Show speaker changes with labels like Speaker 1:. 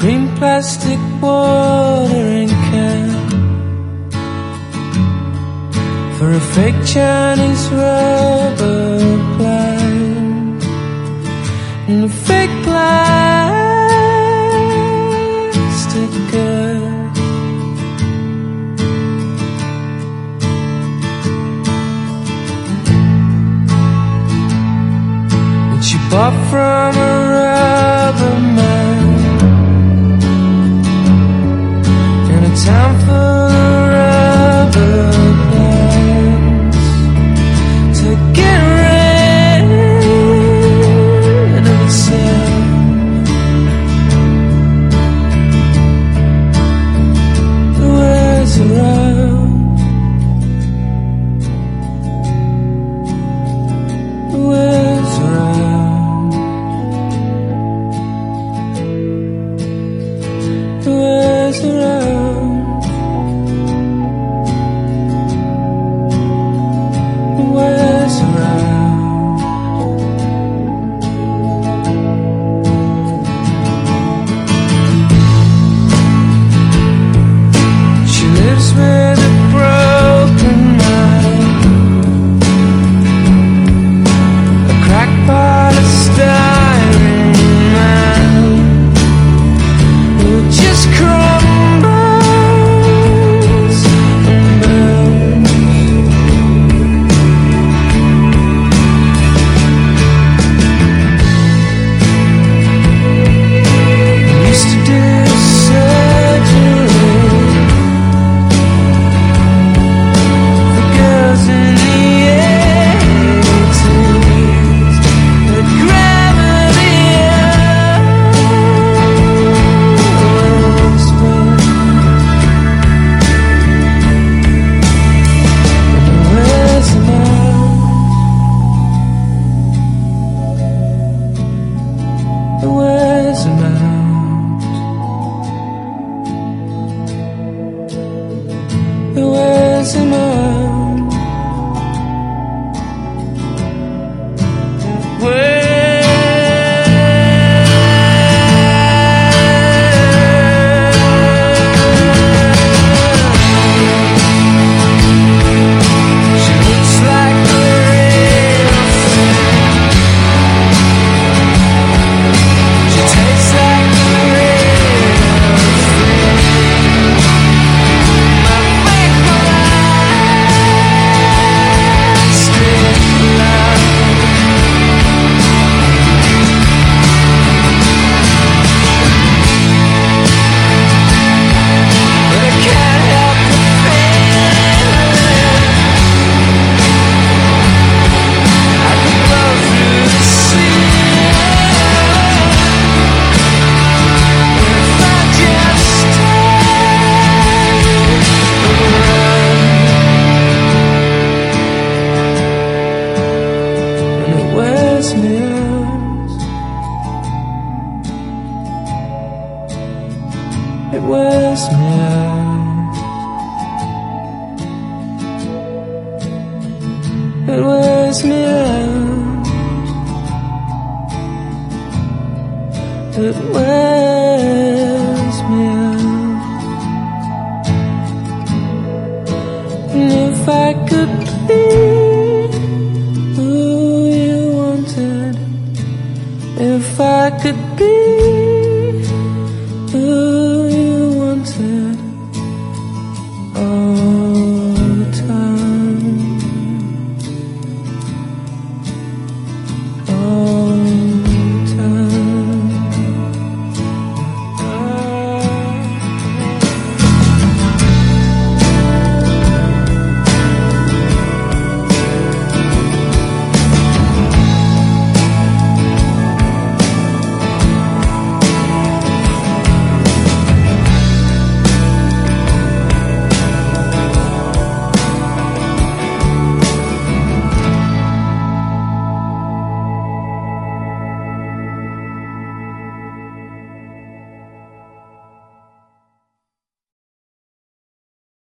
Speaker 1: green plastic watering can for a fake Chinese rubber plant and a fake plastic girl. She bought from a the night. was mirrored. It was mirrored. It was mirrored. And if I could be who you wanted, if I could be.